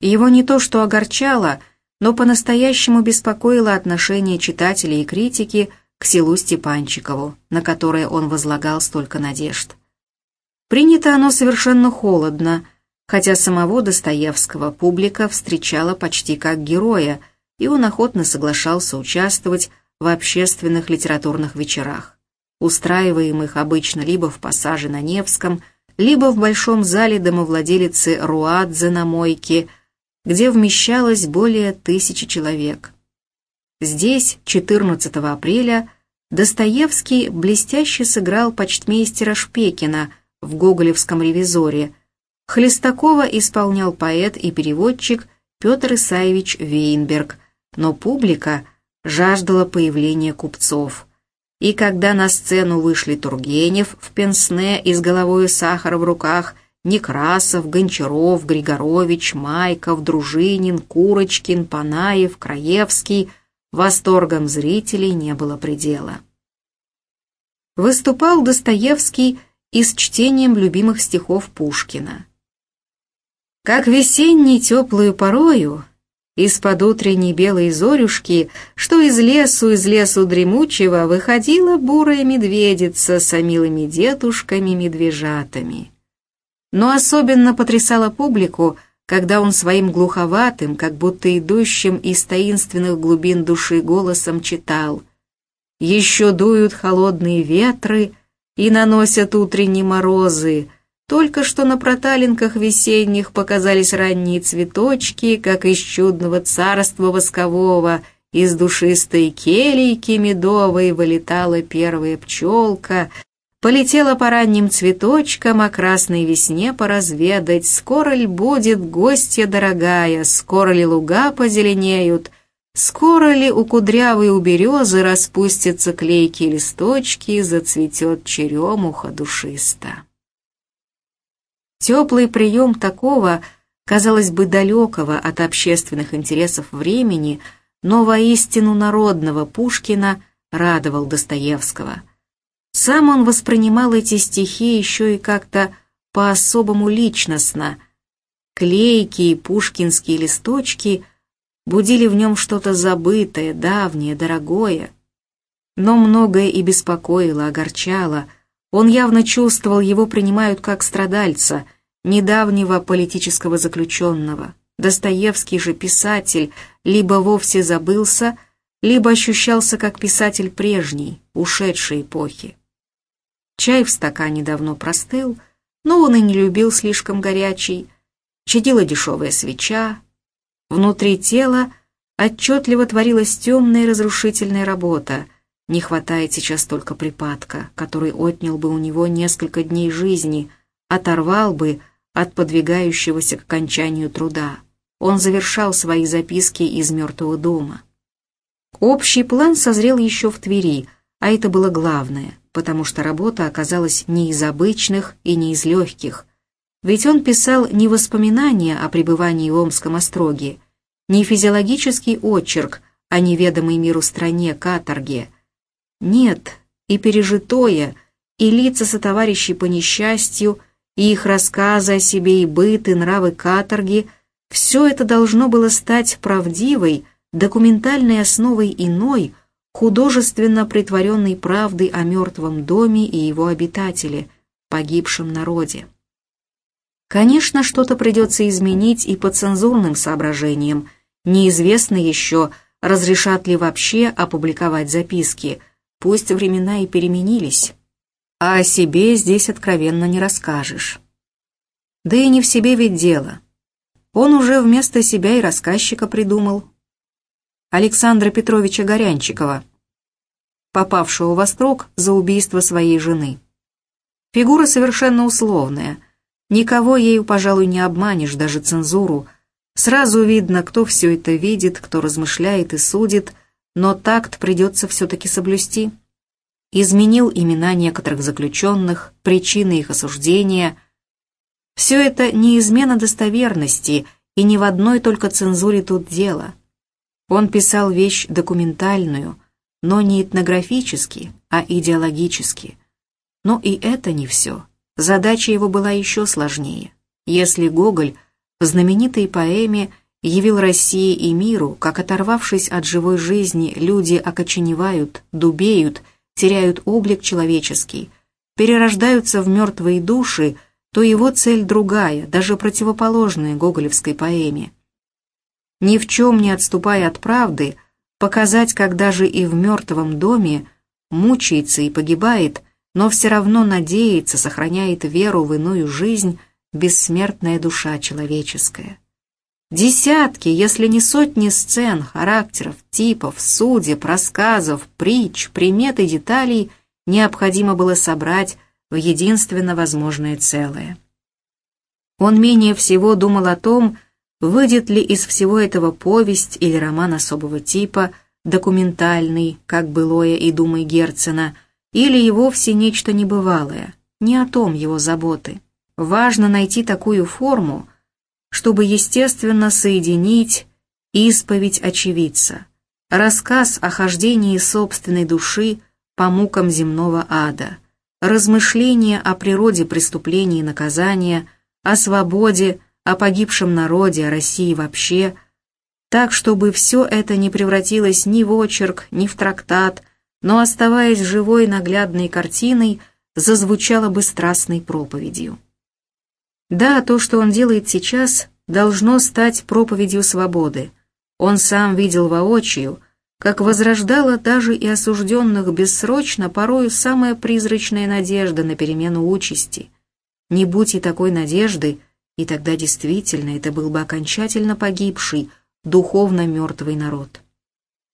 Speaker 1: Его не то что огорчало, но по-настоящему беспокоило отношение читателей и критики к селу Степанчикову, на которое он возлагал столько надежд. Принято оно совершенно холодно, хотя самого Достоевского публика встречала почти как героя, и он охотно соглашался участвовать в общественных литературных вечерах, устраиваемых обычно либо в пассаже на Невском, либо в большом зале домовладелицы Руадзе на Мойке, где вмещалось более тысячи человек. Здесь, 14 апреля, Достоевский блестяще сыграл почтмейстера Шпекина в «Гоголевском ревизоре», Хлестакова исполнял поэт и переводчик Петр Исаевич Вейнберг, но публика жаждала появления купцов. И когда на сцену вышли Тургенев в пенсне и с головой сахара в руках, Некрасов, Гончаров, Григорович, Майков, Дружинин, Курочкин, Панаев, Краевский, восторгом зрителей не было предела. Выступал Достоевский и с чтением любимых стихов Пушкина. Как весенней теплую порою, из-под утренней белой зорюшки, что из лесу, из лесу дремучего, выходила бурая медведица с милыми дедушками-медвежатами. Но особенно потрясала публику, когда он своим глуховатым, как будто идущим из таинственных глубин души голосом читал «Еще дуют холодные ветры и наносят утренние морозы», только что на проталинках весенних показались ранние цветочки, как из чудного царства воскового, из душистой келейки медовой вылетала первая пчелка, полетела по ранним цветочкам о красной весне поразведать, скоро ли будет гостья дорогая, скоро ли луга позеленеют, скоро ли у кудрявой у березы распустятся клейкие листочки, зацветет черемуха душиста. Теплый прием такого, казалось бы, далекого от общественных интересов времени, но воистину народного Пушкина радовал Достоевского. Сам он воспринимал эти стихи еще и как-то по-особому личностно. Клейкие пушкинские листочки будили в нем что-то забытое, давнее, дорогое. Но многое и беспокоило, огорчало – он явно чувствовал, его принимают как страдальца, недавнего политического заключенного. Достоевский же писатель либо вовсе забылся, либо ощущался как писатель прежней, ушедшей эпохи. Чай в стакане давно простыл, но он и не любил слишком горячий. чадила дешевая свеча. Внутри тела отчетливо творилась темная разрушительная работа. Не хватает сейчас только припадка, который отнял бы у него несколько дней жизни, оторвал бы от подвигающегося к окончанию труда. Он завершал свои записки из мертвого дома. Общий план созрел еще в Твери, а это было главное, потому что работа оказалась не из обычных и не из легких. Ведь он писал не воспоминания о пребывании в Омском остроге, не физиологический очерк о неведомой миру стране каторге. Нет, и пережитое, и лица сотоварищей по несчастью, и их рассказы о себе и быт, и нравы каторги — все это должно было стать правдивой, документальной основой иной, художественно притворенной правды о мертвом доме и его обитателе, погибшем народе. Конечно, что-то придется изменить и по цензурным соображениям, Неизвестно еще, разрешат ли вообще опубликовать записки, пусть времена и переменились. А о себе здесь откровенно не расскажешь. Да и не в себе ведь дело. Он уже вместо себя и рассказчика придумал. Александра Петровича Горянчикова, попавшего в острог за убийство своей жены. Фигура совершенно условная. Никого ею, пожалуй, не обманешь, даже цензуру – Сразу видно, кто все это видит, кто размышляет и судит, но такт придется все-таки соблюсти. Изменил имена некоторых заключенных, причины их осуждения. Все это не измена достоверности, и ни в одной только цензуре тут дело. Он писал вещь документальную, но не этнографически, а идеологически. Но и это не все. Задача его была еще сложнее. Если Гоголь – в знаменитой поэме явил России и миру, как оторвавшись от живой жизни, люди окоченевают, дубеют, теряют облик человеческий, перерождаются в мертвые души, то его цель другая, даже противоположная гоголевской поэме. Ни в чем не отступая от правды, показать, как даже и в мертвом доме мучается и погибает, но все равно надеется, сохраняет веру в иную жизнь, бессмертная душа человеческая. Десятки, если не сотни сцен, характеров, типов, судеб, рассказов, притч, примет и деталей необходимо было собрать в единственно возможное целое. Он менее всего думал о том, выйдет ли из всего этого повесть или роман особого типа, документальный, как былое и думы Герцена, или и вовсе нечто небывалое, не о том его заботы. Важно найти такую форму, чтобы естественно соединить исповедь очевидца, рассказ о хождении собственной души по мукам земного ада, размышления о природе преступления и наказания, о свободе, о погибшем народе, о России вообще, так, чтобы все это не превратилось ни в очерк, ни в трактат, но, оставаясь живой наглядной картиной, зазвучало бы страстной проповедью. Да, то, что он делает сейчас, должно стать проповедью свободы. Он сам видел воочию, как возрождала даже и осужденных бессрочно порою самая призрачная надежда на перемену участи. Не будь и такой надежды, и тогда действительно это был бы окончательно погибший, духовно мертвый народ.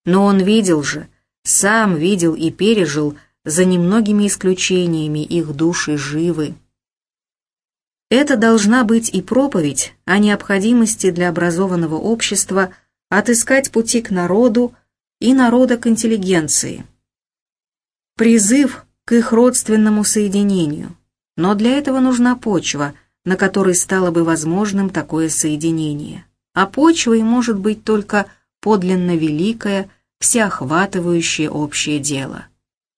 Speaker 1: Но он видел же, сам видел и пережил, за немногими исключениями их души живы. Это должна быть и проповедь о необходимости для образованного общества отыскать пути к народу и народа к интеллигенции. Призыв к их родственному соединению. Но для этого нужна почва, на которой стало бы возможным такое соединение. А почвой может быть только подлинно великое, всеохватывающее общее дело.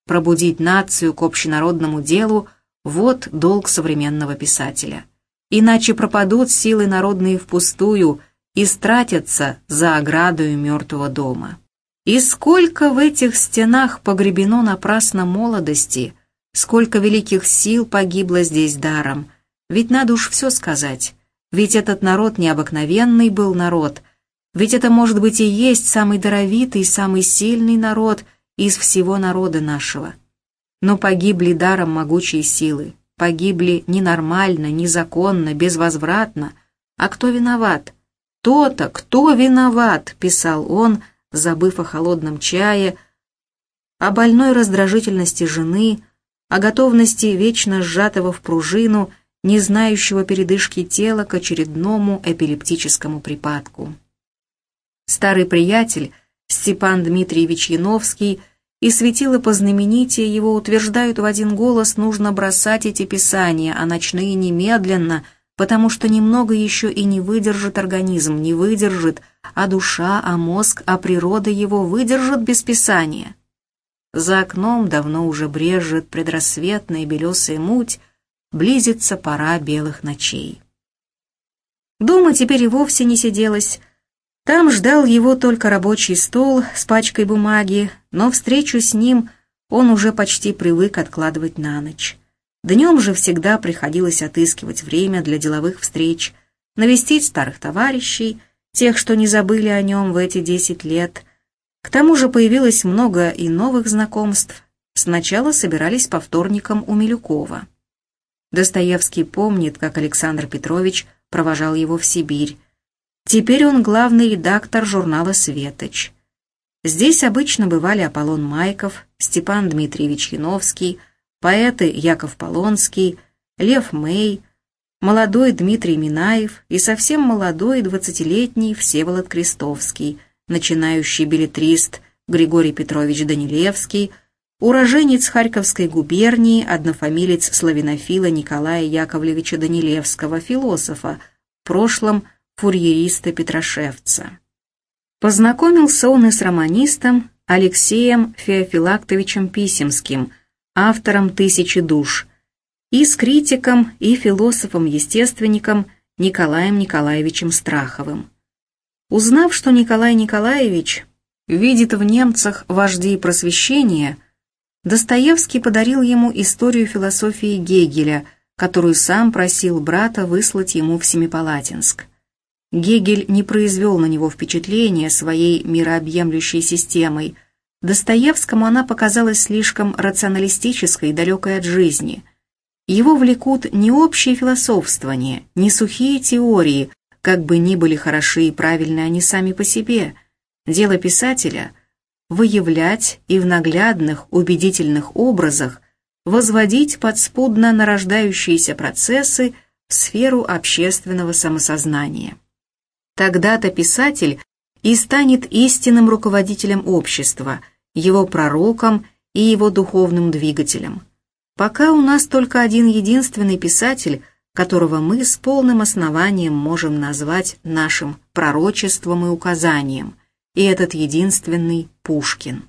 Speaker 1: Пробудить нацию к общенародному делу – вот долг современного писателя. Иначе пропадут силы народные впустую и стратятся за оградою мертвого дома. И сколько в этих стенах погребено напрасно молодости, сколько великих сил погибло здесь даром. Ведь надо уж все сказать. Ведь этот народ необыкновенный был народ. Ведь это, может быть, и есть самый даровитый, самый сильный народ из всего народа нашего. Но погибли даром могучие силы, погибли ненормально, незаконно, безвозвратно, А кто виноват? То-то, кто виноват, писал он, забыв о холодном чае, о больной раздражительности жены, о готовности вечно сжатого в пружину, не знающего передышки тела к очередному эпилептическому припадку. Старый приятель Степан Дмитриевич Яновский и светило познаменитие его утверждают в один голос, нужно бросать эти писания, а ночные немедленно, потому что немного еще и не выдержит организм, не выдержит, а душа, а мозг, а природа его выдержат без писания. За окном давно уже брежет предрассветная белесая муть, близится пора белых ночей. Дома теперь и вовсе не сиделось. Там ждал его только рабочий стол с пачкой бумаги, но встречу с ним он уже почти привык откладывать на ночь. Днем же всегда приходилось отыскивать время для деловых встреч, навестить старых товарищей, тех, что не забыли о нем в эти десять лет. К тому же появилось много и новых знакомств. Сначала собирались по вторникам у Милюкова. Достоевский помнит, как Александр Петрович провожал его в Сибирь. Теперь он главный редактор журнала «Светоч». Здесь обычно бывали Аполлон Майков, Степан Дмитриевич Яновский, поэты Яков Полонский, Лев Мэй, молодой Дмитрий Минаев и совсем молодой двадцатилетний Всеволод Крестовский, начинающий билетрист Григорий Петрович Данилевский – уроженец Харьковской губернии, однофамилец славянофила Николая Яковлевича Данилевского, философа, в прошлом фурьериста Петрошевца. Познакомился он и с романистом Алексеем Феофилактовичем Писемским, автором «Тысячи душ», и с критиком и философом-естественником Николаем Николаевичем Страховым. Узнав, что Николай Николаевич видит в немцах вождей просвещения – Достоевский подарил ему историю философии Гегеля, которую сам просил брата выслать ему в Семипалатинск. Гегель не произвел на него впечатления своей мирообъемлющей системой. Достоевскому она показалась слишком рационалистической, далекой от жизни. Его влекут не общие философствования, не сухие теории, как бы ни были хороши и правильны они сами по себе. Дело писателя выявлять и в наглядных, убедительных образах возводить подспудно нарождающиеся процессы в сферу общественного самосознания. Тогда-то писатель и станет истинным руководителем общества, его пророком и его духовным двигателем. Пока у нас только один единственный писатель, которого мы с полным основанием можем назвать нашим пророчеством и указанием – и этот единственный Пушкин.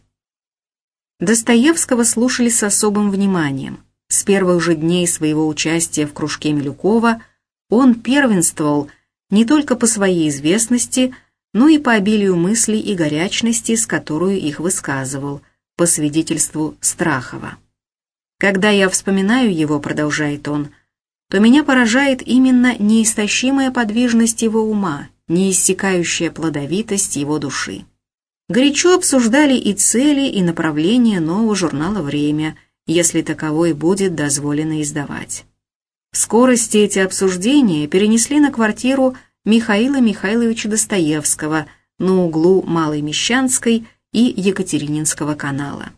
Speaker 1: Достоевского слушали с особым вниманием. С первых же дней своего участия в кружке Милюкова он первенствовал не только по своей известности, но и по обилию мыслей и горячности, с которой их высказывал, по свидетельству Страхова. «Когда я вспоминаю его, — продолжает он, — то меня поражает именно неистощимая подвижность его ума, неиссякающая плодовитость его души. Горячо обсуждали и цели, и направления нового журнала «Время», если таковой будет дозволено издавать. В скорости эти обсуждения перенесли на квартиру Михаила Михайловича Достоевского на углу Малой Мещанской и Екатерининского канала.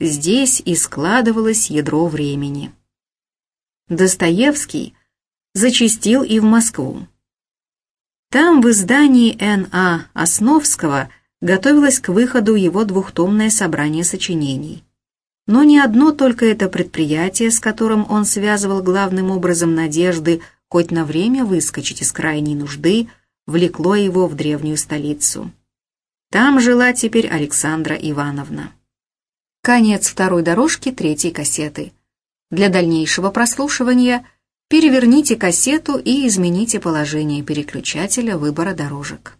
Speaker 1: Здесь и складывалось ядро времени. Достоевский зачастил и в Москву. Там в издании Н.А. Основского готовилось к выходу его двухтомное собрание сочинений. Но не одно только это предприятие, с которым он связывал главным образом надежды хоть на время выскочить из крайней нужды, влекло его в древнюю столицу. Там жила теперь Александра Ивановна. Конец второй дорожки третьей кассеты. Для дальнейшего прослушивания – Переверните кассету и измените положение переключателя выбора дорожек.